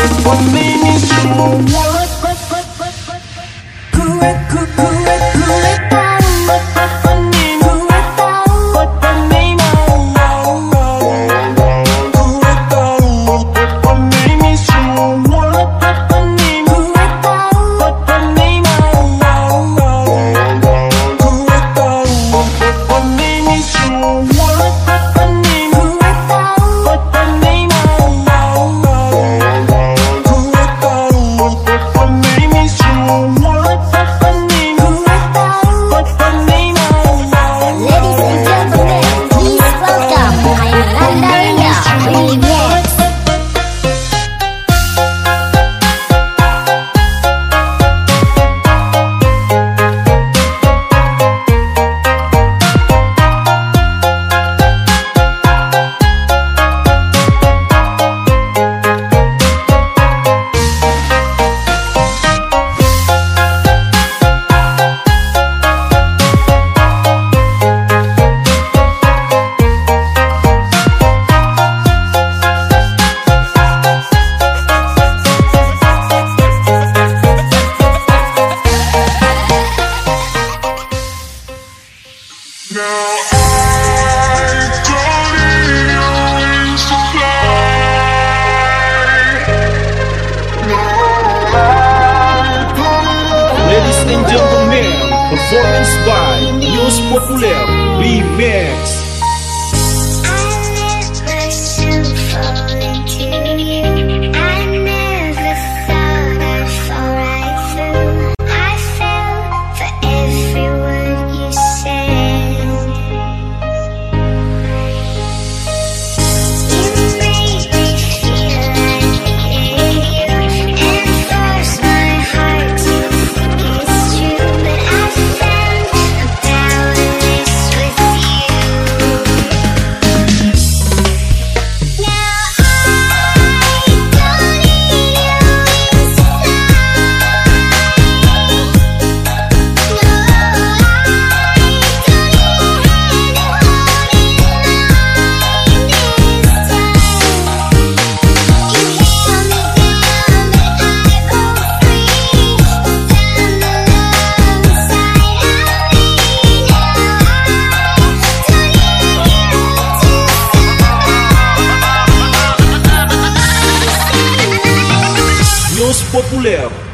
One minute, you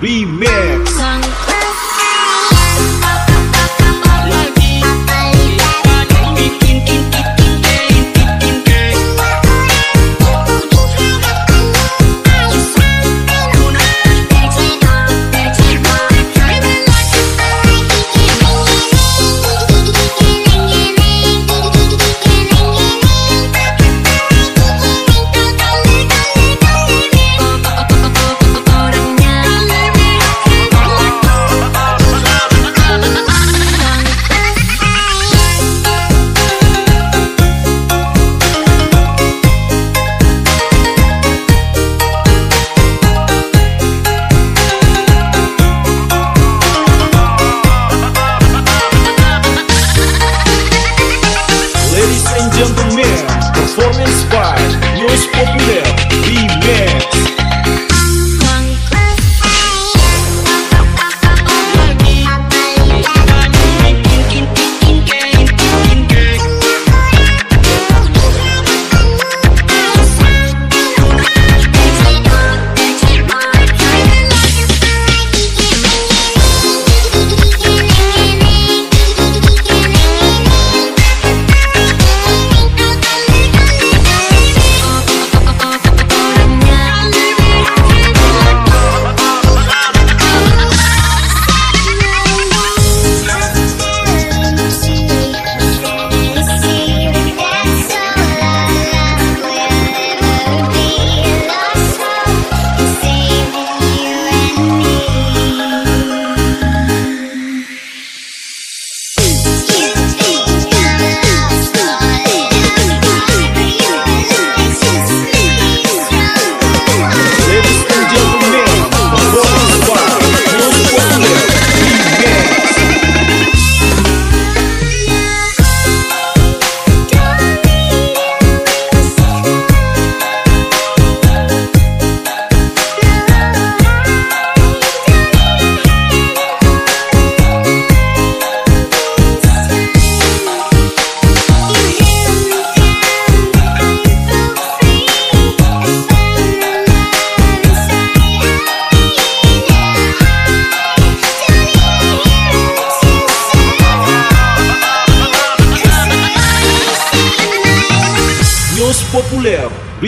Remix.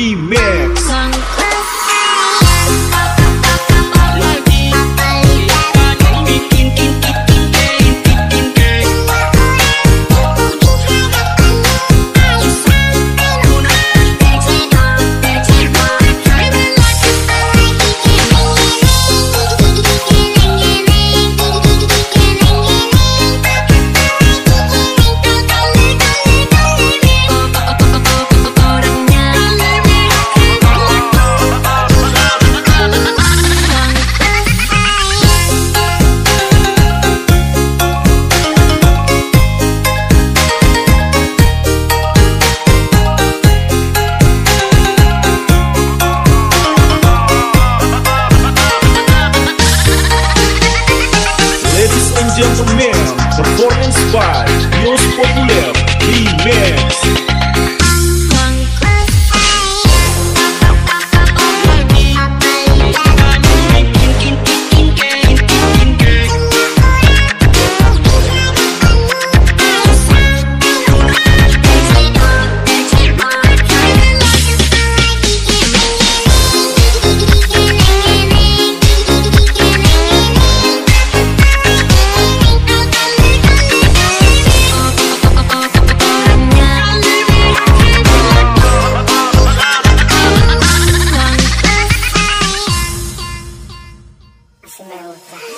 Remix. джентльмен, Performance by News Popular Remix Así me